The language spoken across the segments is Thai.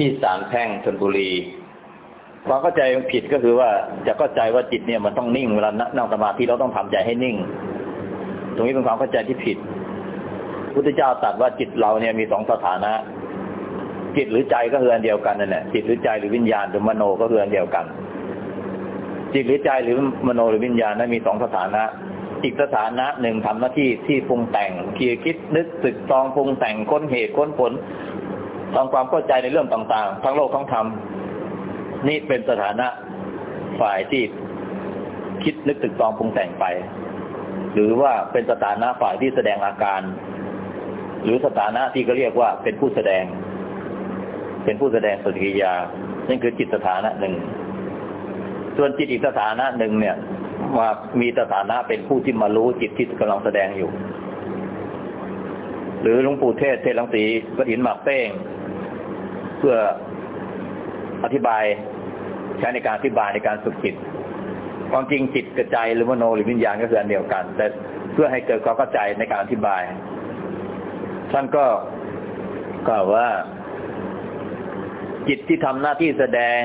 ที่ศาลแพ่งชนบุรีความเข้าใจผิดก็คือว่าจะเข้าใจว่าจิตเนี่ยมันต้องนิ่งเวลานั่งสมาธิเราต้องทำใจให้นิ่ง ตรงนี้เป็นความเข้าใจที่ผิด พุทธเจ้าตรัสว่าจิตเราเนี่ยมีสองสถานะ จิตหรือใจก็คืออันเดียวกันนั่นแหละจิตหรือใจหรือวิญญาณหรือมโนก็คืออันเดียวกัน จิตหรือใจหรือมโนหรือวิญญาณนั้นมีสองสถานะอีกสถานะหนึ่งทำหน้าที่ที่ปรุงแต่งเคิดคิดนึกสึกตองปรุงแต่งค้นเหตุค้นผล ทำความเข้าใจในเรื่องต่างๆ ทั้งโลกทั้งธรรมนี่เป็นสถานะฝ่ายที่คิดนึกตึกตองปรุงแต่งไป หรือว่าเป็นสถานะฝ่ายที่แสดงอาการ หรือสถานะที่ก็เรียกว่าเป็นผู้แสดง เป็นผู้แสดงปฏิกิริยานั่นคือจิตสถานะหนึ่ง ส่วนจิตอีกสถานะหนึ่งเนี่ยมามีสถานะเป็นผู้ที่มารู้จิตที่กำลังแสดงอยู่ หรือหลวงปู่เทศเทศลังสีกระถินหมากเป้ง เพื่ออธิบายใช้ในการอธิบายในการฝึกจิต ความจริงจิตกระจายหรือมโนหรือวิญญาณก็คืออันเดียวกัน แต่เพื่อให้เกิดความเข้าใจในการอธิบาย ท่านก็กล่าวว่า จิตที่ทำหน้าที่แสดง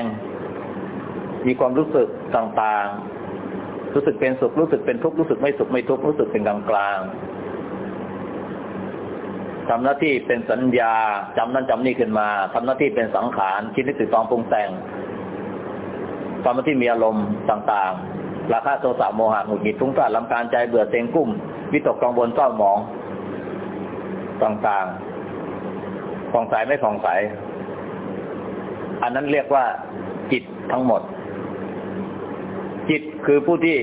มีความรู้สึกต่างๆ รู้สึกเป็นสุขรู้สึกเป็นทุกข์รู้สึกไม่สุขไม่ทุกข์รู้สึกเป็นกลางกลาง ทำหน้าที่เป็นสัญญาจำนั้นจำนี่ขึ้นมาทำหน้าที่เป็นสังขารคิดนึกถึงตองปรุงแต่งทำหน้าที่มีอารมณ์ต่างๆ ราคาโทสะโมหะหงุดหงิดทุ้งซ่านลำการใจเบื่อเต็งกุ้ม วิตกกังวลเศร้าหมอง ต่างๆผ่องใสไม่ผ่องใส อันนั้นเรียกว่าจิตทั้งหมด จิตคือผู้ที่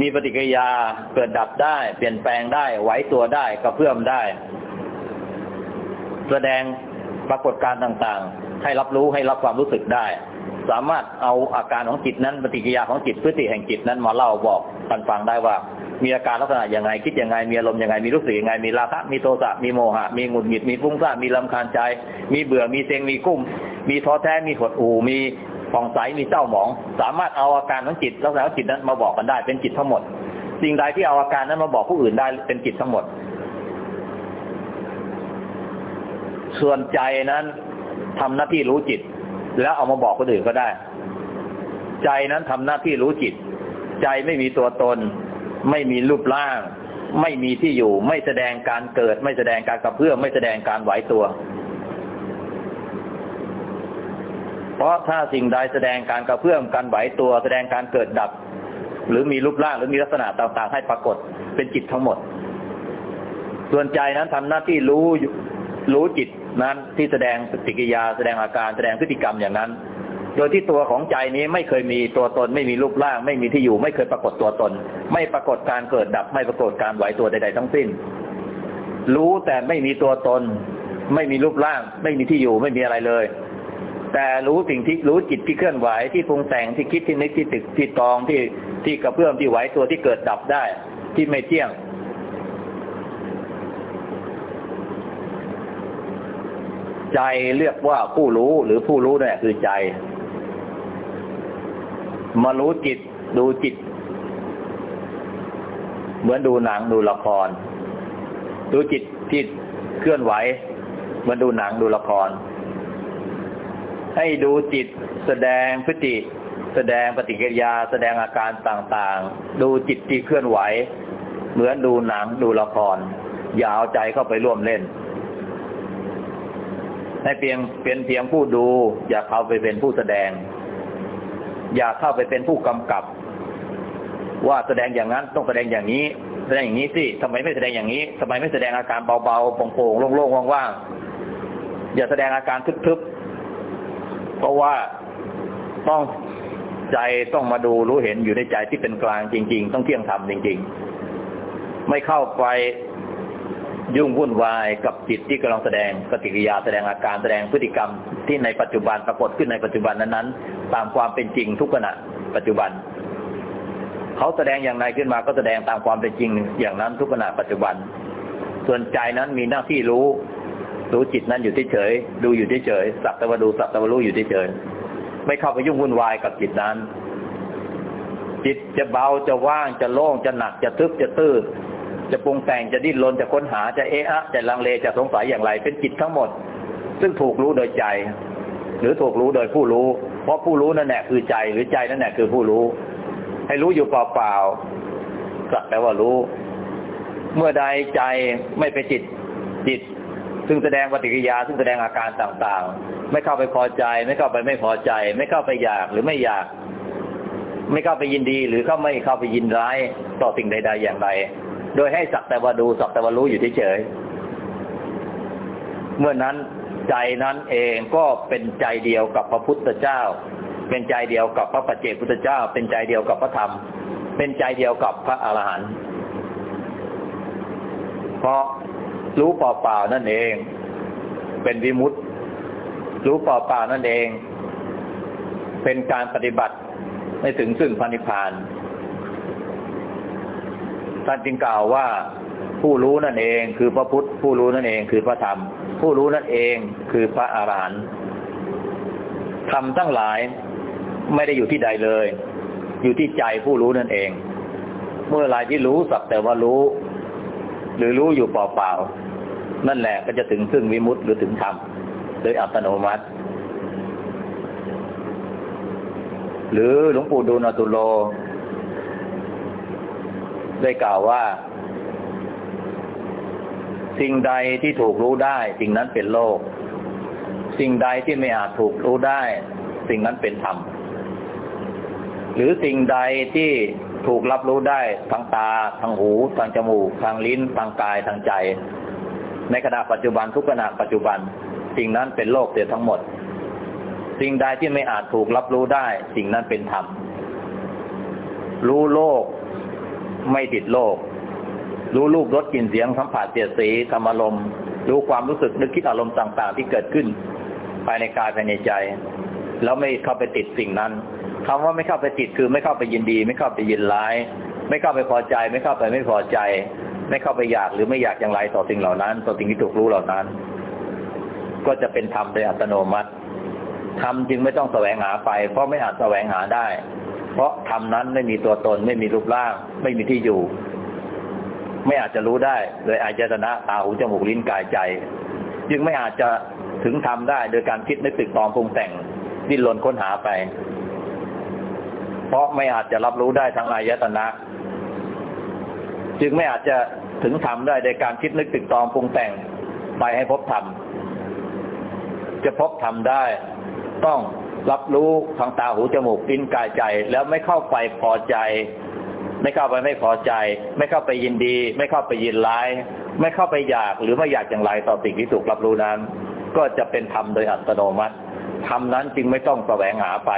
มีปฏิกิริยาเกิดดับได้ เปลี่ยนแปลงได้ไหวตัวได้กระเพื่อมได้ แสดงปรากฏการณ์ต่างๆ ให้รับรู้ให้รับความรู้สึกได้ สามารถเอาอาการของจิตนั้น ปฏิกิริยาของจิตพฤติแห่งจิตนั้นมาเล่าบอกปันฟังได้ว่า มีอาการลักษณะอย่างไงคิดอยังไงมีอารมณ์อยังไงมีรู้สึกอยังไงมีราคะมีโทสะมีโมหะ มีหงุดหงิดมีฟุ้งซ่านมีลำคาญใจ มีเบื่อมีเซ็งมีกุ้ม มีท้อแท้มีหดหู่มี ผ่องใสมีเจ้าหมอง สามารถเอาอาการของจิตลักษณะจิตนั้นมาบอกกันได้เป็นจิตทั้งหมด สิ่งใดที่เอาอาการนั้นมาบอกผู้อื่นได้เป็นจิตทั้งหมด ส่วนใจนั้นทำหน้าที่รู้จิต แล้วเอามาบอกคนอื่นก็ได้ ใจนั้นทำหน้าที่รู้จิต ใจไม่มีตัวตน ไม่มีรูปร่าง ไม่มีที่อยู่ ไม่แสดงการเกิด ไม่แสดงการกระเพื่อมไม่แสดงการไหวตัว เพราะถ้าสิ่งใดแสดงการกระเพื่อมการไหวตัวแสดงการเกิดดับ หรือมีรูปร่างหรือมีลักษณะต่างๆ ให้ปรากฏเป็นจิตทั้งหมด ส่วนใจนั้นทำหน้าที่รู้รู้จิตนั้นที่แสดงปฏิกิยา แสดงอาการแสดงพฤติกรรมอย่างนั้น โดยที่ตัวของใจนี้ไม่เคยมีตัวตน ไม่มีรูปร่าง ไม่มีที่อยู่ ไม่เคยปรากฏตัวตน ไม่ปรากฏการเกิดดับ ไม่ปรากฏการไหวตัวใด ๆ ทั้งสิ้น รู้แต่ไม่มีตัวตน ไม่มีรูปร่าง ไม่มีที่อยู่ไม่มีอะไรเลย แต่รู้สิ่งที่รู้จิตที่เคลื่อนไหวที่ปรุงแต่งที่คิดที่นึกที่ตึกที่ตองที่ที่กระเพื่อมที่ไหวตัวที่เกิดดับได้ ที่ไม่เที่ยง ใจเรียกว่าผู้รู้หรือผู้รู้เนี่ยคือใจ มารู้จิตดูจิต เหมือนดูหนังดูละคร ดูจิตที่เคลื่อนไหวเหมือนดูหนังดูละคร ให้ดูจิตแสดงพฤติ แสดงปฏิกิริยา แสดงอาการต่างๆ ดูจิตที่เคลื่อนไหว เหมือนดูหนังดูละคร อย่าเอาใจเข้าไปร่วมเล่น ให้เพียงเป็นเพียงผู้ดู อย่าเข้าไปเป็นผู้แสดง อย่าเข้าไปเป็นผู้กำกับ ว่าแสดงอย่างนั้นต้องแสดงอย่างนี้ แสดงอย่างนี้สิทำไมไม่แสดงอย่างนี้ทำไมไม่แสดงอาการเบาๆโปร่งๆโล่งๆว่างๆอย่าแสดงอาการทึบๆ เพราะว่าต้องใจต้องมาดูรู้เห็นอยู่ในใจที่เป็นกลางจริง ๆ ต้องเที่ยงธรรมจริง ๆ ไม่เข้าไปยุ่งวุ่นวายกับจิตที่กำลังแสดงปฏิกิริยาแสดงอาการแสดงพฤติกรรมที่ในปัจจุบันปรากฏขึ้นในปัจจุบันนั้นๆ ตามความเป็นจริงทุกขณะปัจจุบัน เขาแสดงอย่างไรขึ้นมาก็แสดงตามความเป็นจริงอย่างนั้นทุกขณะปัจจุบัน ส่วนใจนั้นมีหน้าที่รู้ รู้จิตนั้นอยู่เฉยดูอยู่เฉยสักตะวันดูสักตะวันรู้อยู่เฉยไม่เข้าไปยุ่งวุ่นวายกับจิตนั้น จิตจะเบาจะว่างจะโล่งจะหนักจะทึบจะตื้อจะปรุงแต่งจะดิ้นรนจะค้นหาจะเอะอะจะลังเลจะสงสัยอย่างไร เป็นจิตทั้งหมด ซึ่งถูกรู้โดยใจ หรือถูกรู้โดยผู้รู้ เพราะผู้รู้นั่นแหละคือใจ หรือใจนั่นแหละคือผู้รู้ ให้รู้อยู่เปล่าๆสักแต่ว่ารู้ เมื่อใดใจไม่ไปจิตจิต ซึ่งแสดงปฏิกิริยา ซึ่งแสดงอาการต่างๆ ไม่เข้าไปพอใจ ไม่เข้าไปไม่พอใจ ไม่เข้าไปอยากหรือไม่อยาก ไม่เข้าไปยินดี หรือเข้าไม่เข้าไปยินร้ายต่อสิ่งใด ๆ อย่างใดโดยให้สักแต่ว่าดูสักแต่ว่ารู้อยู่เฉยๆเมื่อนั้นใจนั้นเองก็เป็นใจเดียวกับพระพุทธเจ้า เป็นใจเดียวกับพระปัจเจกพุทธเจ้า เป็นใจเดียวกับพระธรรม เป็นใจเดียวกับพระอรหันต์เพราะ รู้เปล่าๆนั่นเอง เป็นวิมุตติ รู้เปล่าๆนั่นเอง เป็นการปฏิบัติให้ถึงซึ่งพันิพานท่านจึงกล่าวว่าผู้รู้นั่นเองคือพระพุทธ ผู้รู้นั่นเองคือพระธรรม ผู้รู้นั่นเองคือพระอารหันต์ธรรมทั้งหลายไม่ได้อยู่ที่ใดเลย อยู่ที่ใจผู้รู้นั่นเอง เมื่อไรที่รู้สักแต่ว่ารู้ หรือรู้อยู่เปล่าๆนั่นแหละก็จะถึงซึ่งวิมุตติหรือถึงธรรมโดยอัตโนมัติ หรือหลวงปู่ดูลตุโล ได้กล่าวว่า สิ่งใดที่ถูกรู้ได้ สิ่งนั้นเป็นโลก สิ่งใดที่ไม่อาจถูกรู้ได้ สิ่งนั้นเป็นธรรมหรือสิ่งใดที่ ถูกรับรู้ได้ทางตาทางหูทางจมูก ทางลิ้น ทางกายทางใจ ในขณะปัจจุบันทุกขณะปัจจุบัน สิ่งนั้นเป็นโลกเสียทั้งหมด สิ่งใดที่ไม่อาจถูกรับรู้ได้ สิ่งนั้นเป็นธรรมรู้โลกไม่ติดโลก รู้รูปรสกลิ่นเสียงสัมผัสเสียสีธรรมอารมรู้ความรู้สึกนึกคิดอารมณ์ต่าง ๆ ที่เกิดขึ้น ภายในกายภายในใจ แล้วไม่เข้าไปติดสิ่งนั้น คำว่าไม่เข้าไปติดคือไม่เข้าไปยินดี ไม่เข้าไปยินร้าย ไม่เข้าไปพอใจ ไม่เข้าไปไม่พอใจ ไม่เข้าไปอยากหรือไม่อยากอย่างไรต่อสิ่งเหล่านั้น ต่อสิ่งที่ถูกรู้เหล่านั้น ก็จะเป็นธรรมโดยอัตโนมัติธรรมจึงไม่ต้องแสวงหาไป เพราะไม่อาจแสวงหาได้ เพราะธรรมนั้นไม่มีตัวตน ไม่มีรูปร่าง ไม่มีที่อยู่ ไม่อาจจะรู้ได้โดยอายตนะตาหูจมูกลิ้นกายใจ จึงไม่อาจจะถึงทำได้ โดยการคิดนึกตึกตองปรุงแต่งดิ้นรนค้นหาไป เพราะไม่อาจจะรับรู้ได้ทั้งอายตนะ จึงไม่อาจจะถึงทำได้โดยการคิดนึกตึกตองปรุงแต่งไปให้พบธรรมจะพบธรรมได้ ต้องรับรู้ทางตาหูจมูกลิ้นกายใจ แล้วไม่เข้าไปพอใจ ไม่เข้าไปไม่พอใจ ไม่เข้าไปยินดี ไม่เข้าไปยินร้าย ไม่เข้าไปอยากหรือไม่อยากอย่างไรต่อสิ่งที่ถูกรับรู้นั้น ก็จะเป็นธรรมโดยอัตโนมัติธรรมนั้นจึงไม่ต้องแสวงหาไป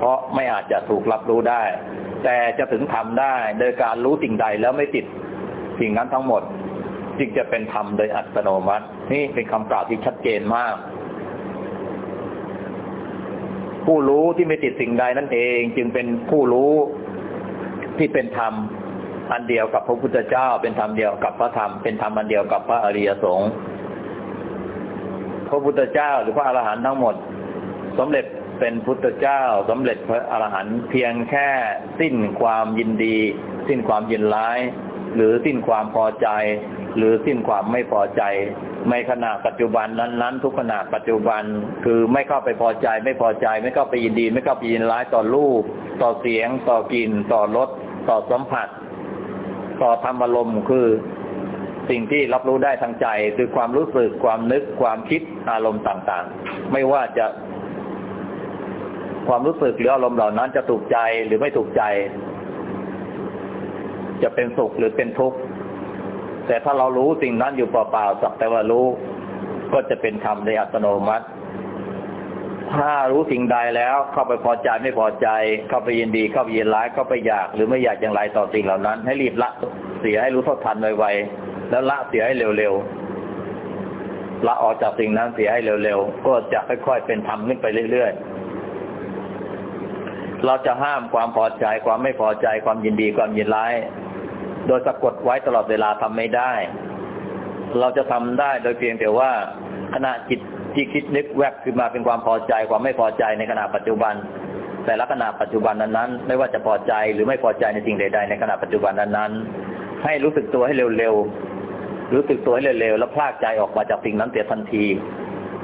เพราะไม่อาจจะถูกรับรู้ได้ แต่จะถึงธรรมได้โดยการรู้สิ่งใดแล้วไม่ติดสิ่งนั้นทั้งหมด จึงจะเป็นธรรมโดยอัตโนมัติ นี่เป็นคำกล่าวที่ชัดเจนมาก ผู้รู้ที่ไม่ติดสิ่งใดนั่นเอง จึงเป็นผู้รู้ที่เป็นธรรมอันเดียวกับพระพุทธเจ้า เป็นธรรมเดียวกับพระธรรมเป็นธรรมอันเดียวกับพระอริยสงฆ์พระพุทธเจ้าหรือพระอรหันต์ทั้งหมดสำเร็จ เป็นพุทธเจ้าสำเร็จพระอรหันต์เพียงแค่สิ้นความยินดี สิ้นความยินร้าย หรือสิ้นความพอใจ หรือสิ้นความไม่พอใจในขณะปัจจุบันนั้นๆ ทุกขณะปัจจุบันคือไม่เข้าไปพอใจ ไม่พอใจ ไม่เข้าไปยินดี ไม่เข้าไปยินร้ายต่อรูป ต่อเสียง ต่อกลิ่น ต่อรสต่อสัมผัส ต่อธรรมอารมณ์คือสิ่งที่รับรู้ได้ทางใจคือความรู้สึกความนึกความคิดอารมณ์ต่างๆ ไม่ว่าจะ ความรู้สึกหรืออารมณ์เหล่านั้นจะถูกใจหรือไม่ถูกใจ จะเป็นสุขหรือเป็นทุกข์แต่ถ้าเรารู้สิ่งนั้นอยู่เปล่าๆสักแต่ว่ารู้ ก็จะเป็นธรรมในอัตโนมัติ ถ้ารู้สิ่งใดแล้วเข้าไปพอใจไม่พอใจ เข้าไปยินดีเข้าไปยินร้ายเข้าไปอยากหรือไม่อยากอย่างไรต่อสิ่งเหล่านั้น ให้รีบละเสียให้รู้เท่าทันไวๆแล้วละเสียให้เร็วๆละออกจากสิ่งนั้นเสียให้เร็วๆก็จะค่อยๆเป็นธรรมขึ้นไปเรื่อยๆ เราจะห้ามความพอใจความไม่พอใจความยินดีความยินร้าย โดยสะกดไว้ตลอดเวลาทำไม่ได้ เราจะทำได้โดยเพียงแต่ว่าขณะจิตที่คิดนึกแวบขึ้นมาเป็นความพอใจความไม่พอใจในขณะปัจจุบัน แต่ละขณะปัจจุบันนั้นๆ ไม่ว่าจะพอใจหรือไม่พอใจในสิ่งใด ๆ ในขณะปัจจุบันนั้นๆ ให้รู้สึกตัวให้เร็วๆรู้สึกตัวให้เร็วๆแล้วพลากใจออกมาจากสิ่งนั้นเสียทันที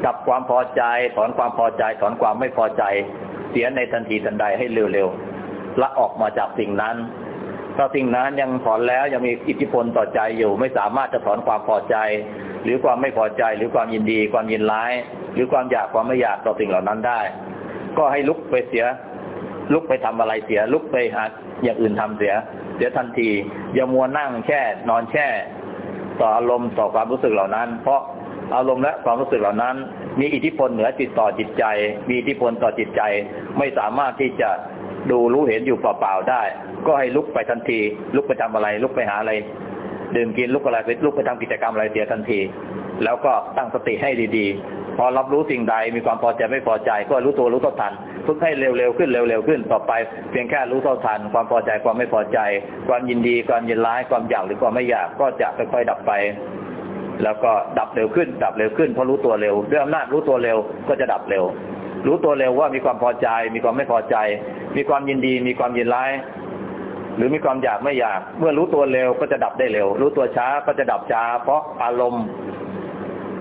ดับความพอใจถอนความพอใจถอนความไม่พอใจ เสียในทันทีทันใดให้เร็วๆละออกมาจากสิ่งนั้น ถ้าสิ่งนั้นยังถอนแล้วยังมีอิทธิพลต่อใจอยู่ ไม่สามารถจะถอนความพอใจ หรือความไม่พอใจหรือความยินดี ความยินร้าย หรือความอยากความไม่อยากต่อสิ่งเหล่านั้นได้ ก็ให้ลุกไปเสีย ลุกไปทำอะไรเสีย ลุกไปหาอย่างอื่นทำเสีย เสียทันทีอย่ามัวนั่งแช่นอนแช่ ต่ออารมณ์ต่อความรู้สึกเหล่านั้น เพราะอารมณ์และความรู้สึกเหล่านั้น มีอิทธิพลเหนือจิตต่อจิตใจ มีอิทธิพลต่อจิตใจ ไม่สามารถที่จะดูรู้เห็นอยู่เปล่าๆได้ ก็ให้ลุกไปทันที ลุกไปทำอะไร ลุกไปหาอะไรดื่มกินลุกอะไรไปลุกไปทำกิจกรรมอะไรเสียทันที แล้วก็ตั้งสติให้ดีๆ พอรับรู้สิ่งใดมีความพอใจไม่พอใจ ก็รู้ตัวรู้ตัวทันฝึกให้เร็วๆขึ้นเร็วๆขึ้นต่อไป เพียงแค่รู้เท่าทัน ความพอใจความไม่พอใจ ความยินดีความยินร้ายความอยากหรือความไม่อยากก็จะค่อยๆดับไป แล้วก็ดับเร็วขึ้น ดับเร็วขึ้นเพราะรู้ตัวเร็วด้วยอำนาจรู้ตัวเร็วก็จะดับเร็ว รู้ตัวเร็วว่ามีความพอใจ มีความไม่พอใจ มีความยินดี มีความยินร้ายหรือมีความอยากไม่อยาก เมื่อรู้ตัวเร็วก็จะดับได้เร็ว รู้ตัวช้าก็จะดับช้า เพราะอารมณ์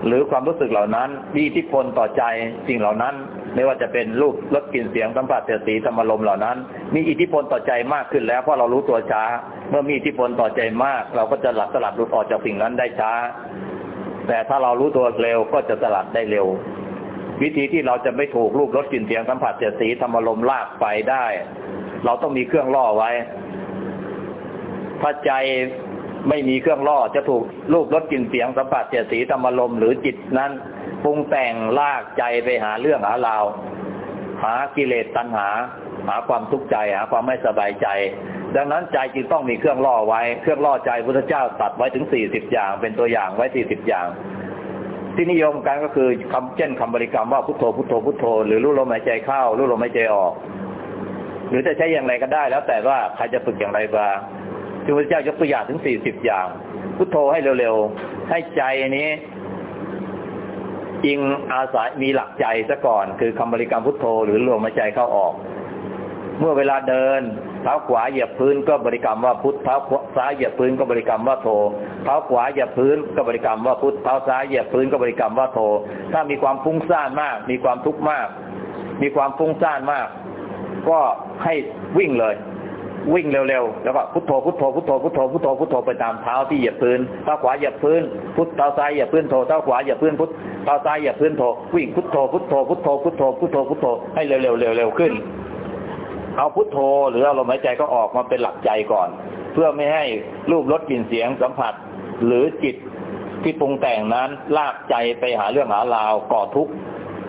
หรือความรู้สึกเหล่านั้นมีอิทธิพลต่อใจสิ่งเหล่านั้น ไม่ว่าจะเป็นรูปรสกลิ่นเสียงสัมผัสเสียสีธรรมารมเหล่านั้น มีอิทธิพลต่อใจมากขึ้นแล้วเพราะเรารู้ตัวช้า เมื่อมีอิทธิพลต่อใจมาก เราก็จะหลับสลัดหลุดออกจากสิ่งนั้นได้ช้า แต่ถ้าเรารู้ตัวเร็วก็จะสลัดได้เร็ว วิธีที่เราจะไม่ถูกรูปรสกลิ่นเสียงสัมผัสเสียสีธรรมารมลากไปได้ เราต้องมีเครื่องล่อไว้ ถ้าใจไม่มีเครื่องล่อจะถูกรูปรสกลิ่นเสียงสัมผัสเสียสีธรรมลมหรือจิตนั้นปรุงแต่งลากใจไปหาเรื่องหาราวหากิเลสตัณหา หาความทุกข์ใจหาความไม่สบายใจ ดังนั้นใจจึงต้องมีเครื่องล่อไว้ เครื่องล่อใจพุทธเจ้าตัดไว้ถึงสี่สิบอย่าง เป็นตัวอย่างไว้สี่สิบอย่าง ที่นิยมกันก็คือคำเช่นคำบริกรรมว่าพุทโธพุทโธพุทโธหรือรู้ลมหายใจเข้ารู้ลมหายใจออก หรือจะใช้อย่างไรก็ได้ แล้วแต่ว่าใครจะฝึกอย่างไรบ้างที่พระเจ้ายกตัวอย่างถึงสี่สิบอย่าง พุทโธให้เร็วๆ ให้ใจนี้อิงอาศัยมีหลักใจซะก่อน คือคำบริกรรมพุทโธ หรือลมหายใจเข้าออก เมื่อเวลาเดิน เท้าขวาเหยียบพื้นก็บริกรรมว่าพุทธเท้าซ้ายเหยียบพื้นก็บริกรรมว่าโธเท้าขวาเหยียบพื้นก็บริกรรมว่าพุทธเท้าซ้ายเหยียบพื้นก็บริกรรมว่าโธถ้ามีความฟุ้งซ่านมาก มีความทุกข์มาก มีความฟุ้งซ่านมาก ก็ให้วิ่งเลยวิ่งเร็วๆ แล้วก็พุทโธพุทโธพุทโธพุทโธพุทโธพุทโธไปตามเท้าที่เหยียบพื้นเท้าขวาเหยียบพื้น พุทเท้าซ้ายเหยียบพื้นโธเท้าขวาเหยียบพื้นพุทเท้าซ้ายเหยียบพื้นโธวิ่งพุทโธพุทโธพุทโธพุทโธพุทโธพุทโธให้เร็วๆเร็วๆขึ้น เอาพุทโธ หรือเอาลมหายใจก็ออกมาเป็นหลักใจก่อน เพื่อไม่ให้รูปรสกลิ่นเสียงสัมผัส หรือจิตที่ปรุงแต่งนั้นลากใจไปหาเรื่องหาราวก่อทุกข์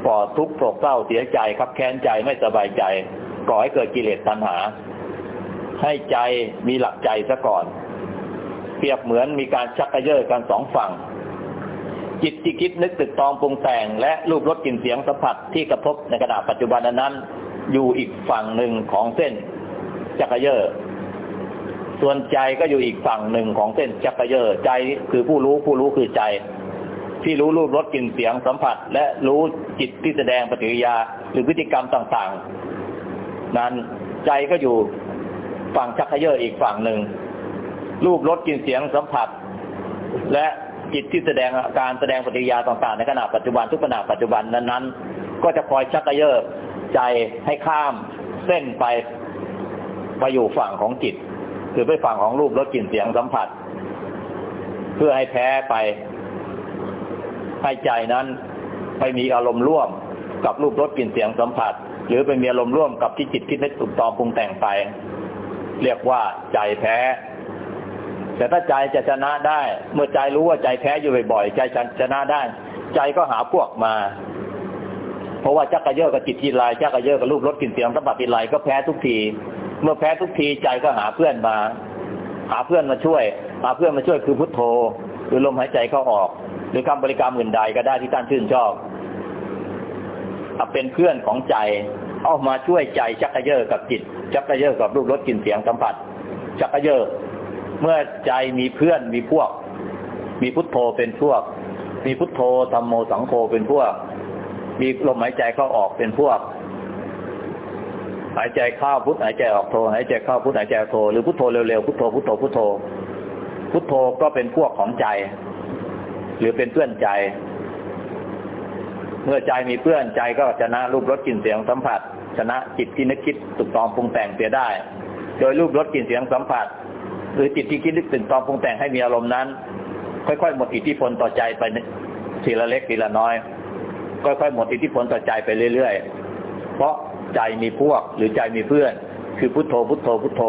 ก่อทุกข์โศกเศร้าเสียใจครับแค้นใจไม่สบายใจก่อให้เกิดกิเลสตัณหา ให้ใจมีหลักใจซะก่อน เปรียบเหมือนมีการชักกระเยาะกันสองฝั่ง จิตที่คิดนึกตึกตองปรุงแต่ง และรูปรสกลิ่นเสียงสัมผัสที่กระทบในขณะปัจจุบันนั้น อยู่อีกฝั่งหนึ่งของเส้นจักรเยอส่วนใจก็อยู่อีกฝั่งหนึ่งของเส้นจักรเยอใจคือผู้รู้ผู้รู้คือใจ ที่รู้รูปรสกลิ่นเสียงสัมผัส และรู้จิตที่แสดงปฏิกิริยา หรือพฤติกรรมต่างๆ นั้นใจก็อยู่ฝั่งชักเขยออีกฝั่งหนึ่งรูปรสกลิ่นเสียงสัมผัส และจิตที่แสดงอาการแสดงปฏิกิริยาต่างๆ ในขณะปัจจุบันทุกขณะปัจจุบันนั้นๆ ก็จะคอยชักเขยอ ใจให้ข้ามเส้นไปไปอยู่ฝั่งของจิต คือไปฝั่งของรูปรสกลิ่นเสียงสัมผัส เพื่อให้แพ้ไป ให้ใจนั้น ไปมีอารมณ์ร่วมกับรูปรสกลิ่นเสียงสัมผัส หรือไปมีอารมณ์ร่วมกับที่จิตคิดนึกตุกตอมปรุงแต่งไป เรียกว่าใจแพ้ แต่ถ้าใจจะชนะได้ เมื่อใจรู้ว่าใจแพ้อยู่บ่อยๆใจชนะได้ ใจก็หาพวกมา เพราะว่าจักกระเยอะกับจิตทีไรจักกระเยอะกับรูปรถกลิ่นเสียงสัมผัสทีไรก็แพ้ทุกที เมื่อแพ้ทุกทีใจก็หาเพื่อนมา หาเพื่อนมาช่วย หาเพื่อนมาช่วยคือพุทโธหรือลมหายใจเข้าออก หรือคำบริกรรมอื่นใดก็ได้ที่ท่านชื่นชอบเป็นเพื่อนของใจเอามาช่วยใจจักกระเยอะกับจิตจักกระเยอะกับรูปรสกลิ่นเสียงสัมผัสจักกระเยอะเมื่อใจมีเพื่อนมีพวก มีพุทโธเป็นพวก มีพุทโธธรรมโมสังโฆเป็นพวก มีลมหายใจเข้าออกเป็นพวก หายใจเข้าพุทหายใจออกโทหายใจเข้าพุทหายใจโทหรือพุทโธเร็วๆพุทโธพุทโธพุทโธพุทโธก็เป็นพวกของใจ หรือเป็นเพื่อนใจ เมื่อใจมีเพื่อนใจก็ชนะรูปรสกลิ่นเสียงสัมผัส ชนะจิตที่นึกคิดตุกตองปรุงแต่งเสียได้ โดยรูปรสกลิ่นเสียงสัมผัส หรือจิตที่คิดนึกตึกตองปรุงแต่งให้มีอารมณ์นั้น ค่อยๆหมดอิทธิพลต่อใจไปทีละเล็กทีละน้อย ค่อยๆหมดอิทธิพลต่อใจไปเรื่อยๆ เพราะใจมีพวกหรือใจมีเพื่อน คือพุทโธพุทโธพุทโธ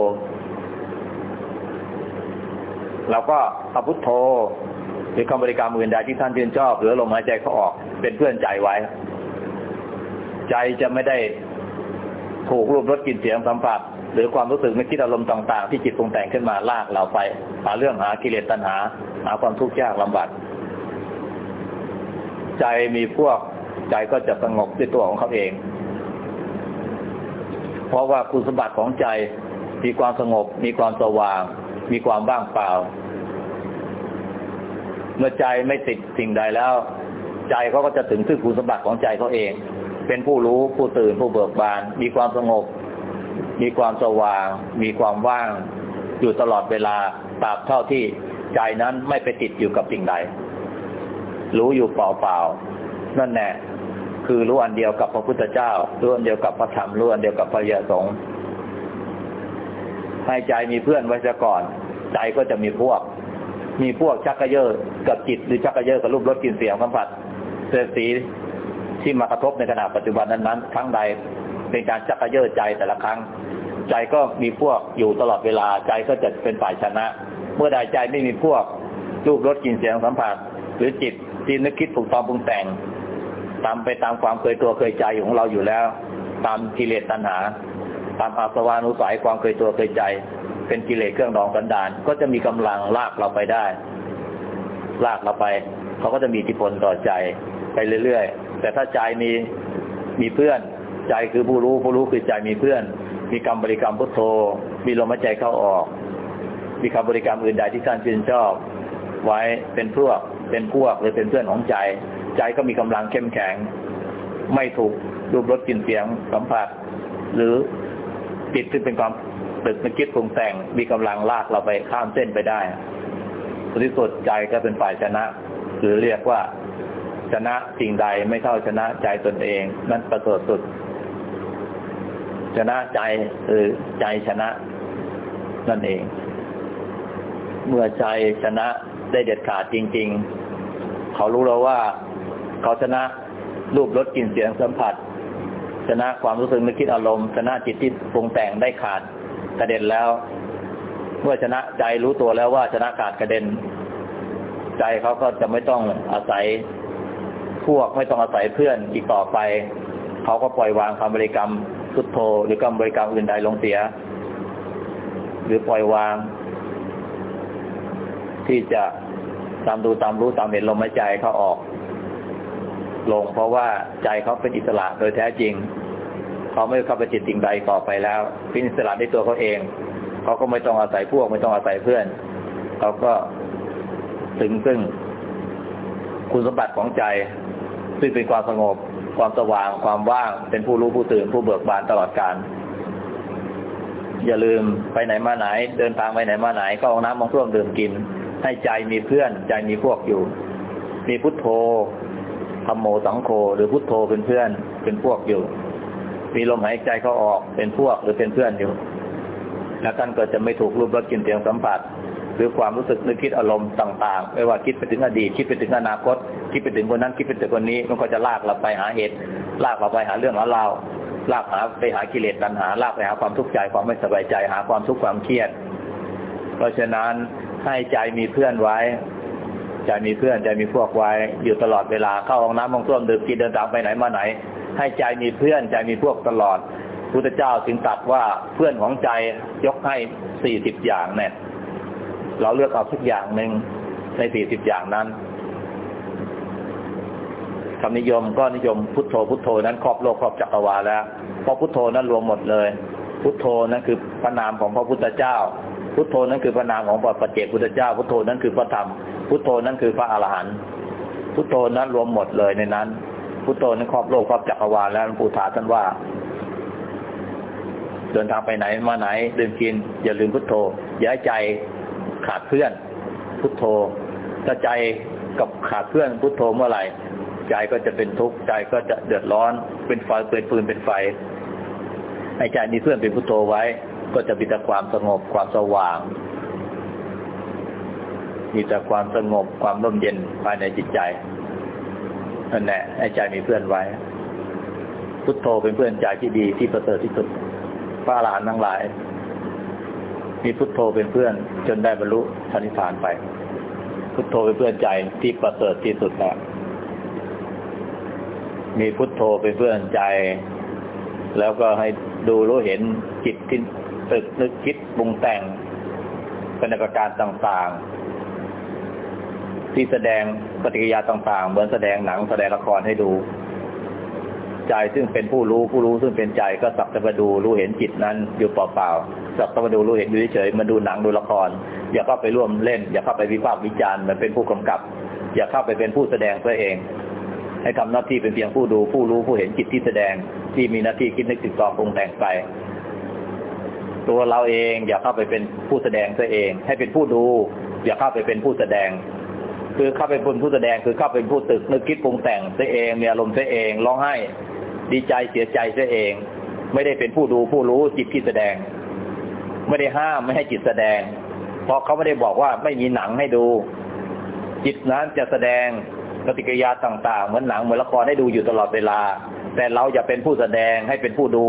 เราก็เอาพุทโธหรือคำบริกรรมอื่นใดที่ท่านชื่นชอบ หรือลมหายใจเขาออกเป็นเพื่อนใจไว้ ใจจะไม่ได้ถูกรูปรสกลิ่นเสียงสัมผัสหรือความรู้สึกไม่คิดอารมณ์ต่าง ๆ ที่จิตปรุงแต่งขึ้นมาลากเราไปหาเรื่องหากิเลสตัณหา หาความทุกข์ยากลำบากใจมีพวก ใจก็จะสงบด้วยตัวของเขาเอง เพราะว่าคุณสมบัติของใจมีความสงบ มีความสว่าง มีความว่างเปล่า เมื่อใจไม่ติดสิ่งใดแล้ว ใจเขาก็จะถึงซึ่งคุณสมบัติของใจเขาเอง เป็นผู้รู้ผู้ตื่นผู้เบิกบาน มีความสงบ มีความสว่าง มีความว่าง อยู่ตลอดเวลาตราบเท่าที่ใจนั้นไม่ไปติดอยู่กับสิ่งใด รู้อยู่เปล่าๆ นั่นแน่คือรู้อันเดียวกับพระพุทธเจ้ารู้อันเดียวกับพระธรรมรู้อันเดียวกับพระยาสงฆ์ให้ใจมีเพื่อนไว้ซะก่อน ใจก็จะมีพวก มีพวกชักกระเยอะกับจิตหรือชักกระเยอะกับรูปรสกลิ่นเสียงสัมผัสเสียสีที่มากระทบในขณะปัจจุบันนั้นๆครั้งใดเป็นการชักกระเยอะใจแต่ละครั้ง ใจก็มีพวกอยู่ตลอดเวลาใจก็จะเป็นฝ่ายชนะ เมื่อใดใจไม่มีพวกรูปรสกลิ่นเสียงสัมผัส หรือจิตที่นึกคิดผูกตองปรุงแต่ง ตามไปตามความเคยตัวเคยใจของเราอยู่แล้ว ตามกิเลสตัณหา ตามอาสวานุสัยความเคยตัวเคยใจ เป็นกิเลสเครื่องดองสันดาน ก็จะมีกำลังลากเราไปได้ ลากเราไป เขาก็จะมีอิทธิพลต่อใจไปเรื่อยๆ แต่ถ้าใจมีมีเพื่อนใจคือผู้รู้ผู้รู้คือใจมีเพื่อน มีกรรมบริกรรมพุทโธ มีลมหายใจเข้าออก มีคำบริกรรมอื่นใดที่ท่านชื่นชอบ ไว้เป็นพวกเป็นพวกหรือเป็นเพื่อนของใจ ใจก็มีกำลังเข้มแข็ง ไม่ถูกรูปรสกลิ่นเสียงสัมผัส หรือจิตซึ่งเป็นความตึกนึกคิดปรุงแต่งมีกำลังลากเราไปข้ามเส้นไปได้สุดที่สุดใจก็เป็นฝ่ายชนะ หรือเรียกว่าชนะสิ่งใดไม่เท่าชนะใจตนเอง นั่นประเสริฐสุด ชนะใจหรือใจชนะ นั่นเอง เมื่อใจชนะได้เด็ดขาดจริง ๆ เขารู้แล้วว่า เขาชนะรูปรสกลิ่นเสียงสัมผัส ชนะความรู้สึกนึกคิดอารมณ์ ชนะจิตที่ปรุงแต่งได้ขาดกระเด็นแล้ว เมื่อชนะใจรู้ตัวแล้วว่าชนะขาดกระเด็น ใจเขาก็จะไม่ต้องอาศัยพวกไม่ต้องอาศัยเพื่อนอีกต่อไป เขาก็ปล่อยวางคำบริกรรมพุทโธหรือคำบริกรรมอื่นใดลงเสีย หรือปล่อยวาง ที่จะตามดูตามรู้ตามเห็นลมหายใจเขาออก ลง เพราะว่าใจเขาเป็นอิสระโดยแท้จริง เขาไม่เข้าไปจิตสิ่งใดต่อไปแล้วเป็นอิสระในตัวเขาเองเขาก็ไม่ต้องอาศัยพวกไม่ต้องอาศัยเพื่อนเขาก็ถึงซึ่งคุณสมบัติของใจ ซึ่งเป็นความสงบ ความสว่าง ความว่าง เป็นผู้รู้ผู้ตื่นผู้เบิกบานตลอดกาลอย่าลืมไปไหนมาไหน เดินทางไปไหนมาไหนก็เอาน้ำมองท่วมดื่มกิน ให้ใจมีเพื่อน ใจมีพวกอยู่ มีพุทโธ ธรรมโมสังโฆหรือพุทโธเป็นเพื่อน เป็นพวกอยู่ มีลมหายใจเขาออกเป็นพวกหรือเป็นเพื่อนอยู่ แล้วท่านก็จะไม่ถูกรูปรสกลิ่นเสียงสัมผัส หรือความรู้สึกนึกคิดอารมณ์ต่างๆไม่ว่าคิดไปถึงอดีตคิดไปถึงอนาคต คิดไปถึงคนนั้นคิดไปถึงคนนี้ มันก็จะลากเราไปหาเหตุ ลากเราไปหาเรื่องหาราลากหาไปหากิเลสตัณหา ลากไปหาความทุกข์ใจความไม่สบายใจหาความทุกข์ความเครียด เพราะฉะนั้นให้ใจมีเพื่อนไว้ ใจมีเพื่อนใจมีพวกไว้ อยู่ตลอดเวลาเข้าห้องน้ำห้องส้วมดื่มกินเดินทางไปไหนมาไหน ให้ใจมีเพื่อนใจมีพวกตลอดพุทธเจ้าจึงตรัสว่าเพื่อนของใจยกให้สี่สิบอย่างเนี่ย เราเลือกเอาทุกอย่างหนึ่งในสี่สิบอย่างนั้นคำนิยมก็นิยมพุทโธพุทโธนั้นครอบโลกครอบจักรวาลแล้วเพราะพุทโธนั้นรวมหมดเลย พุทโธนั้นคือพระนามของพระพุทธเจ้า พุทโธนั้นคือพระนามของพระปัจเจกพุทธเจ้า พุทโธนั้นคือพระธรรม พุทโธนั้นคือพระอรหันต์พุทโธนั้นรวมหมดเลยในนั้น พุทโธนั้นครอบโลกครอบจักรวาลแล้วหลวงปู่ถาท่านว่าเดินทางไปไหนมาไหนดื่มกิน อย่าลืมพุทโธ อย่าใจขาดเพื่อน พุทโธถ้าใจกับขาดเพื่อนพุทโธเมื่อไหร่ ใจใจก็จะเป็นทุกข์ใจก็จะเดือดร้อนเป็นไฟเป็นฟืนเป็นไฟให้ใจมีเพื่อนเป็นพุทโธไว้ ก็จะมีแต่ความสงบความสว่าง มีแต่ความสงบความร่มเย็นภายในจิตใจนั่นแหละให้ใจมีเพื่อนไว้ พุทโธเป็นเพื่อนใจที่ดีที่ประเสริฐที่สุด พระอรหันต์ทั้งหลาย มีพุทโธเป็นเพื่อนจนได้บรรลุพระนิพพานไป พุทโธเป็นเพื่อนใจที่ประเสริฐที่สุดแล้วมีพุทโธเป็นเพื่อนใจ แล้วก็ให้ดูรู้เห็นจิตที่ตึกนึกคิดปรุงแต่งเป็นประการต่างๆ ที่แสดงปฏิกิริยาต่างๆ เหมือนแสดงหนังแสดงละครให้ดู ใจซึ่งเป็นผู้รู้ผู้รู้ซึ่งเป็นใจก็สักแต่มาดูรู้เห็นจิตนั้นอยู่เปล่าๆสักแต่มาดูรู้เห็นอยู่เฉยๆมาดูหนังดูละคร อย่าเข้าไปร่วมเล่น อย่าเข้าไปวิพากษ์วิจารณ์มันเป็นผู้กำกับ อย่าเข้าไปเป็นผู้แสดงตัวเอง ให้ทำหน้าที่เป็นเพียงผู้ดูผู้รู้ผู้เห็นจิตที่แสดงที่มีหน้าที่คิดนึกติดต่อปรุงแต่งไปตัวเราเองอย่าเข้าไปเป็นผู้แสดงตัวเอง ให้เป็นผู้ดู อย่าเข้าไปเป็นผู้แสดง คือเข้าไปเป็นผู้แสดงคือเข้าเป็นผู้ตึกนึกคิดปรุงแต่งตัวเองมีอารมณ์ตัวเองร้องไห้ดีใจเสียใจตัวเอง ไม่ได้เป็นผู้ดูผู้รู้จิตที่แสดง ไม่ได้ห้ามไม่ให้จิตแสดง เพราะเขาไม่ได้บอกว่าไม่มีหนังให้ดู จิตนั้นจะแสดงปฏิกิริยาต่าง ๆ เหมือนหนังเหมือนละครให้ดูอยู่ตลอดเวลา แต่เราอย่าเป็นผู้แสดงให้เป็นผู้ดู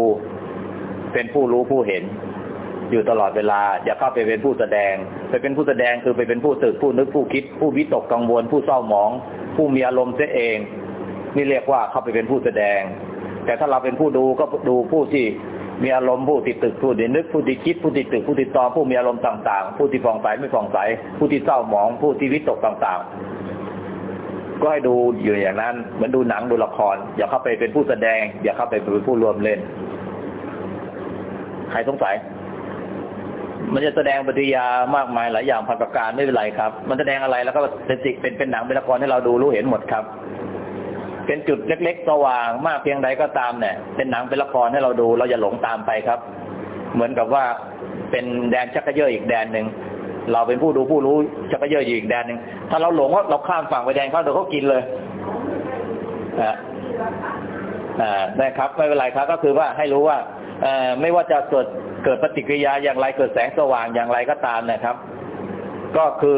เป็นผู้รู้ผู้เห็น อยู่ตลอดเวลา อย่าเข้าไปเป็นผู้แสดง ไปเป็นผู้แสดงคือไปเป็นผู้ตึกผู้นึกผู้คิด ผู้วิตกกังวล ผู้เศร้าหมอง ผู้มีอารมณ์เสียเอง นี่เรียกว่าเข้าไปเป็นผู้แสดง แต่ถ้าเราเป็นผู้ดูก็ดูผู้ที่มีอารมณ์ผู้ติดตึกผู้ติดนึกผู้ติดคิดผู้ติดตึกผู้ติดตอผู้มีอารมณ์ต่าง ๆ ผู้ที่ฟองใสไม่ฟองใสผู้ที่เศร้าหมอง ผู้ที่วิตกต่างๆ ก็ให้ดูอยู่อย่างนั้นเหมือนดูหนังดูละคร อย่าเข้าไปเป็นผู้แสดง อย่าเข้าไปเป็นผู้รวมเล่น ใครสงสัย มันจะแสดงปฏิยามากมายหลายอย่างพันประการไม่เป็นไรครับ มันแสดงอะไรแล้วก็เป็นสิเป็นเป็นหนังเป็นละครให้เราดูรู้เห็นหมดครับ เป็นจุดเล็กๆสว่างมากเพียงใดก็ตามเนี่ย เป็นหนังเป็นละครให้เราดู เราอย่าหลงตามไปครับ เหมือนกับว่าเป็นแดนชักกระเยอะอีกแดนหนึ่งเราเป็นผู้ดูผู้รู้จะไปเยอะอยู่อีกแดนหนึ่งถ้าเราหลงว่าเราข้ามฝั่งไปแดนเขาเดี๋ยวเขากินเลยอ่าอ่านะครับไม่เป็นไรครับ ก็คือว่าให้รู้ว่าอไม่ว่าจะเกิด เกิดปฏิกิริยาอย่างไรเกิดแสงสว่างอย่างไรก็ตามนะครับ ก็คือ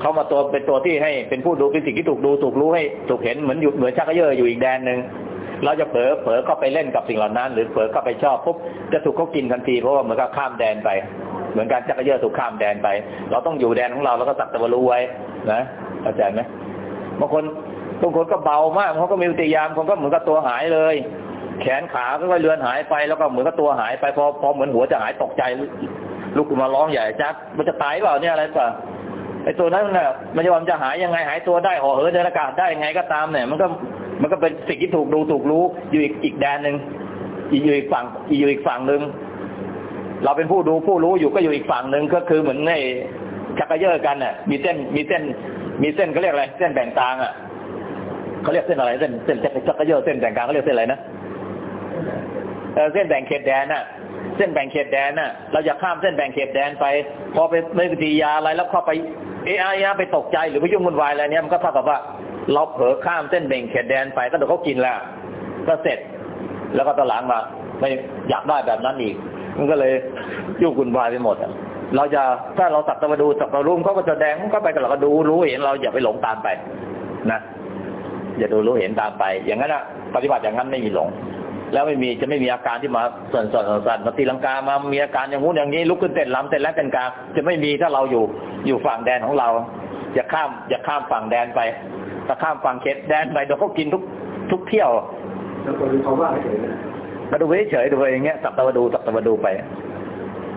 เขามาตัวเป็นตัวที่ให้เป็นผู้ดูเป็นสิ่งที่ถูกดูถูกรู้ให้ถูกเห็นเหมือนอยู่เหมือนชักเยอะอยู่อีกแดนหนึ่งเราจะเผลอเผลอเข้าไปเล่นกับสิ่งเหล่านั้น หรือเผลอเข้าไปชอบปุ๊บจะถูกเขากินทันทีเพราะว่าเหมือนกับข้ามแดนไป เหมือนการจักรเยอะถูกข้ามแดนไป เราต้องอยู่แดนของเราแล้วก็สักตะวันรู้ไว้นะเข้าใจไหมบางคนบางคนก็เบามากเขาก็มีปฏิยามคนก็เหมือนกับตัวหายเลย แขนขาก็ค่อยเลือนหายไปแล้วก็เหมือนกับตัวหายไปพอพอเหมือนหัวจะหายตกใจลุกขึ้นมาร้องใหญ่จักมันจะตายเปล่าเนี่ยอะไรเปล่าไอ้ตัวนั้นน่ะมันจะว่ามันจะหายยังไงหายตัวได้ห่อเหินในอากาศได้ยังไงก็ตามเนี่ยมันก็มันก็เป็นสิ่งที่ถูกดูถูกรู้อยู่อีกอีกแดนหนึ่งอยู่อีกฝั่งอยู่อีกฝั่งหนึ่งเราเป็นผู้ดูผู้รู้อยู่ก็อยู่อีกฝั่งหนึ่งก็คือเหมือนในชักกระเยอะกันน่ะ มีเส้นมีเส้น มีเส้นเขาเรียกอะไร เส้นแบ่งกลางอะเขาเรียกเส้นอะไรเส้นเส้นชักกระเยอะเส้นแบ่งกลางเขาเรียกเส้นอะไรนะ เส้นแบ่งเขตแดนน่ะ เส้นแบ่งเขตแดนน่ะ เราอยากข้ามเส้นแบ่งเขตแดนไป พอไปไม่ปฏิยาอะไรแล้วเข้าไปเอไอไปตกใจหรือไปยุ่งวุ่นวายอะไรเนี้ยมันก็เท่ากับว่า เราเผลอข้ามเส้นแบ่งเขตแดนไปก็โดนเขากินแล้วก็เสร็จ แล้วก็ตหลังมาไม่อยากได้แบบนั้นอีก มันก็เลยยุ่งวุ่นวายไปหมดเราจะถ้าเราสักตะวันดูสักตะรุ่มเขาก็จะแดงก็ไปกันเราก็ดูรู้เห็นเราอย่าไปหลงตามไปนะอย่าดูรู้เห็นตามไป อย่างนั้นอะปฏิบัติอย่างนั้นไม่มีหลง แล้วไม่มีจะไม่มีอาการที่มาส่วนส่วนส่วนมาตีลังกามามีอาการอย่างงู้นอย่างนี้ลุกขึ้นเต้นลำเต้นแล้วเต้นกลางจะไม่มีถ้าเราอยู่อยู่ฝั่งแดนของเราอย่าข้ามอย่าข้ามฝั่งแดนไปถ้าข้ามฝั่งเขตแดนไปเดี๋ยวเขากินทุกทุกเที่ยวแล้วคนเขาว่าเฉยมาดูเฉยดูไปอย่างเงี้ยสับตะวันดูสับตะวันดูไป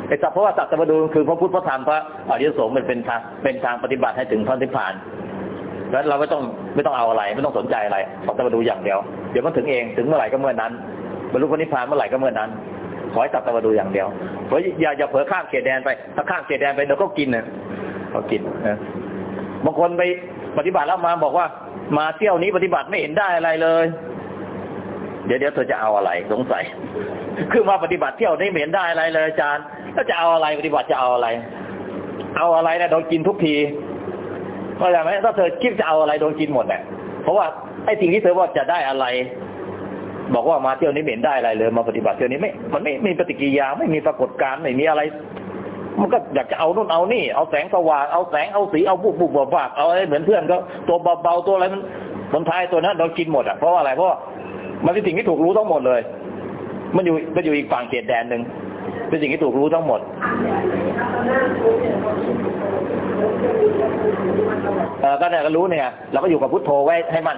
ไอ้สับเพราะว่าสับตะวันดูคือพระพุทธพระธรรมพระอริยสงฆ์มันเป็นทางเป็นทางปฏิบัติให้ถึงพระนิพพานแล้วเราไม่ต้องไม่ต้องเอาอะไร ไม่ต้องสนใจอะไรสับตะวดูอย่างเดียว เดี๋ยวมันถึงเองถึงเมื่อไหร่ก็เมื่อนั้น บรรลุพระนิพพานเมื่อไหร่ก็เมื่อนั้น ขอให้สับตะวันดูอย่างเดียวเพราะอย่าอย่าเผลอข้ามเขตแดนไป ถ้าข้ามเขตแดนไปเดี๋ยวก็กินเนี่ยเขากินนะบางคนไปปฏิบัติแล้วมาบอกว่า มาเที่ยวนี้ปฏิบัติไม่เห็นได้อะไรเลย เดี๋ยวเดี๋ยวเธอจะเอาอะไรสงสัย คือมาปฏิบัติเที่ยวนี่เห็นได้อะไรเลยอาจารย์แล้วจะเอาอะไรปฏิบัติจะเอาอะไร เอาอะไรนะโดนกินทุกทีก็อย่างไหมถ้าเธอคิดจะเอาอะไรโดนกินหมดเนี่ยเพราะว่าไอ้สิ่งที่เธอว่าจะได้อะไร บอกว่ามาเที่ยวนี้เห็นได้อะไรเลยมาปฏิบัติเที่ยวนี้ไม่ มันไม่มีปฏิกิริยาไม่มีปรากฏการณ์ไม่มีอะไร มันก็อยากจะเอานู่นเอานี่ เอาแสงสว่างเอาแสงเอาสีเอาบุบบุบบากเอาอะไรเหมือนเพื่อนก็ตัวเบาๆตัวอะไรมันผลท้ายตัวนั้นโดนกินหมดอะเพราะว่าอะไรเพราะว่ามันเป็นสิ่งที่ถูกรู้ทั้งหมดเลย มันอยู่มันอยู่อีกฝั่งเขตแดนหนึ่งเป็นสิ่งที่ถูกรู้ทั้งหมดเออก็เนี่ยก็รู้เนี่ย เราก็อยู่กับพุทโธไว้ให้มัน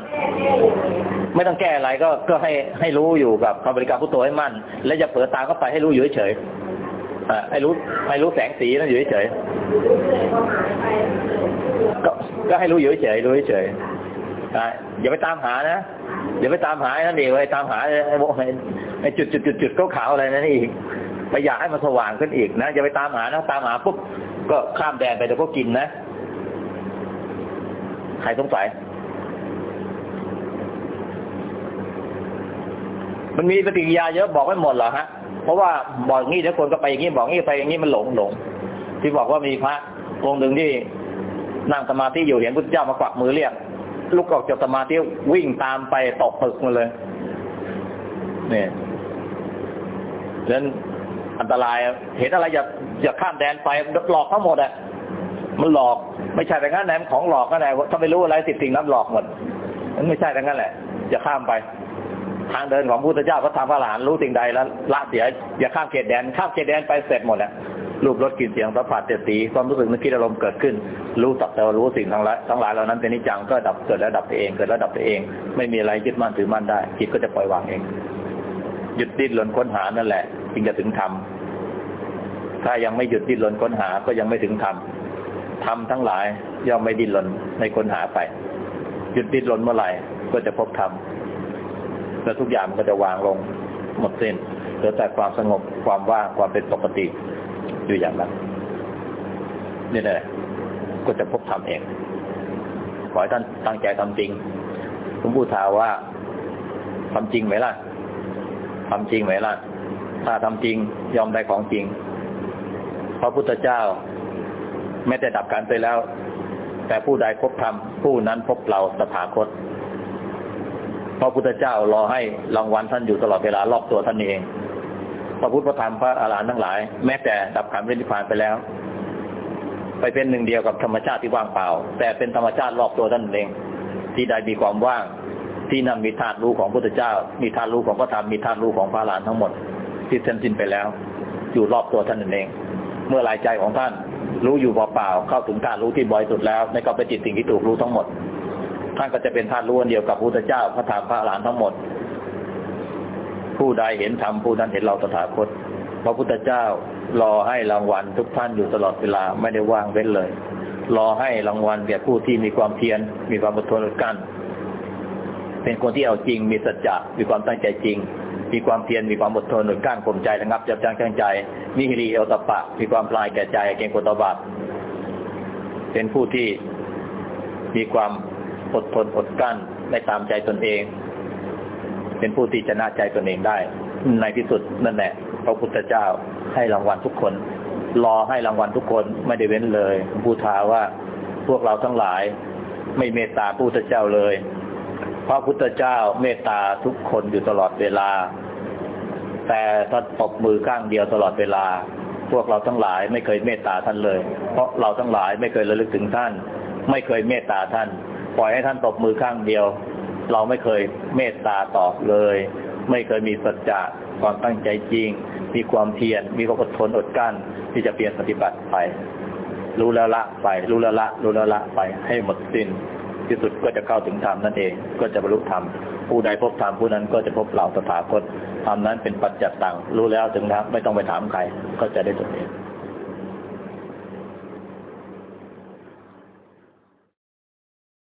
ไม่ต้องแก้อะไรก็ก็ให้ให้รู้อยู่กับคำบริกรรมพุทโธให้มั่น แล้วจะเผลอตามเข้าไปให้รู้อยู่เฉยอ่าให้รู้ให้รู้แสงสีนั่นอยู่เฉยก็ก็ให้รู้อยู่เฉยรู้เฉยอ่าอย่าไปตามหานะอย่าไปตามหานั่นเองไปตามหาไอ้โมไอ้จุดจุดจุดจุดขาวอะไรนั่นอีกไปอยากให้มันสว่างขึ้นอีกนะอย่าไปตามหานะตามหาปุ๊บก็ข้ามแดนไปเดี๋ยวก็กินนะ ใครสงสัย มันมีปฏิกิริยาเยอะบอกไม่หมดหรอฮะ เพราะว่าบอกงี้เดี๋ยวคนก็ไปอย่างนี้บอกงี้ไปอย่างนี้มันหลงหลง ที่บอกว่ามีพระองค์หนึ่งที่นั่งสมาธิอยู่เห็นพุทธเจ้ามากวักมือเรียกลุกออกจากสมาธิวิ่งตามไปตกปึกมาเลยเนี่ยดังนั้นอันตรายเห็นอะไรอย่าอย่าข้ามแดนไปหลอกทั้งหมดอะมันหลอกไม่ใช่แต่งั้นแหนของหลอกก็ไหนถ้าไม่รู้อะไรสิบสิ่งนั้นหลอกหมดมันไม่ใช่แต่งั้นแหละอย่าข้ามไป ทางเดินของพุทธเจ้าพระธรรมพระหลานรู้สิ่งใดแล้วละเสียอย่าข้ามเขตแดนข้ามเขตแดนไปเสร็จหมดอะรูปรสกลิ่นเสียงสัมผัสเจตสีความรู้สึกนึกคิดอารมณ์เกิดขึ้น รู้สักแต่ว่ารู้สิ่งทั้งหลายทั้งหลายเหล่านั้นเป็นนิจจังก็ดับเกิดแล้วดับไปเองเกิดแล้วดับไปเอง ไม่มีอะไรยึดมั่นถือมั่นได้จิตก็จะปล่อยวางเองหยุดดิ้นรนค้นหานั่นแหละจึงจะถึงธรรมถ้ายังไม่หยุดดิ้นรนค้นหาก็ยังไม่ถึงธรรมธรรมทั้งหลายย่อมไม่ดิ้นรนในค้นหาไป หยุดดิ้นรนเมื่อไหร่ก็จะพบธรรม แล้วทุกอย่างมันก็จะวางลงหมดสิ้นเหลือแต่ความสงบความว่างความเป็นปกติอยู่อย่างนั้นนี่แหละก็จะพบธรรมเอง ขอให้ท่านตั้งใจทำจริงผมพูดถามว่าทำจริงไหมล่ะทำจริงไหมล่ะ ถ้าทำจริงยอมได้ของจริง พระพุทธเจ้าแม้แต่ดับการไปแล้ว แต่ผู้ใดพบธรรมผู้นั้นพบเราสถาคต พระพุทธเจ้ารอให้รางวัลท่านอยู่ตลอดเวลารอบตัวท่านเอง พระพุทธพระธรรมพระอรหันต์ทั้งหลาย แม้แต่ดับขันธ์นิพพานไปแล้ว ไปเป็นหนึ่งเดียวกับธรรมชาติที่ว่างเปล่า แต่เป็นธรรมชาติรอบตัวท่านเอง ที่ใดมีความว่าง ที่นั่นมีธาตุรู้ของพุทธเจ้า มีธาตุรู้ของพระธรรมมีธาตุรู้ของพระอรหันต์ทั้งหมด ที่เส้นสิ้นไปแล้ว อยู่รอบตัวท่านเอง เมื่อลายใจของท่านรู้อยู่เปล่าๆเข้าถึงธาตุรู้ที่บริสุทธิ์แล้วในก็ไปจิตสิ่งที่ถูกรู้ทั้งหมด ท่านก็จะเป็นธาตุรู้อันเดียวกับพุทธเจ้าพระธรรมพระอรหันต์ทั้งหมด ผู้ใดเห็นธรรมผู้นั้นเห็นเราตถาคต พระพุทธเจ้ารอให้รางวัลทุกท่านอยู่ตลอดเวลาไม่ได้ว่างเว้นเลย รอให้รางวัลแก่ผู้ที่มีความเพียรมีความอดทนอดกั้นเป็นคนที่เอาจริงมีสัจจะมีความตั้งใจจริง มีความเพียรมีความอดทนอดกั้นข่มใจระงับจับจังแข็งใจมีฮิริโอตปะ มีความปลายแก่ใจเก่งกตบาทเป็นผู้ที่มีความ อดทนอดกั้นไม่ตามใจตนเอง เป็นผู้ที่ชนะใจตนเองได้ ในที่สุดนั่นแหละพระพุทธเจ้าให้รางวัลทุกคน รอให้รางวัลทุกคนไม่ได้เว้นเลยผู้ท้าว่าพวกเราทั้งหลายไม่เมตตาพระพุทธเจ้าเลย พระพุทธเจ้าเมตตาทุกคนอยู่ตลอดเวลา แต่ท่านตบมือข้างเดียวตลอดเวลา พวกเราทั้งหลายไม่เคยเมตตาท่านเลย เพราะเราทั้งหลายไม่เคยระลึกถึงท่าน ไม่เคยเมตตาท่าน ปล่อยให้ท่านตบมือข้างเดียว เราไม่เคยเมตตาตอบเลย ไม่เคยมีสัจจะความตั้งใจจริง มีความเพียรมีความอดทนอดกลั้นที่จะเปลี่ยนปฏิบัติไป รู้แล้วละไป รู้แล้วละ รู้แล้วละไปให้หมดสิ้น ที่สุดก็จะเข้าถึงธรรมนั่นเอง ก็จะบรรลุธรรมผู้ใดพบธรรมผู้นั้นก็จะพบเหล่าตถาคตธรรมนั้นเป็นปัจจัตตังรู้แล้วถึงนะไม่ต้องไปถามใครก็จะได้ตนเอง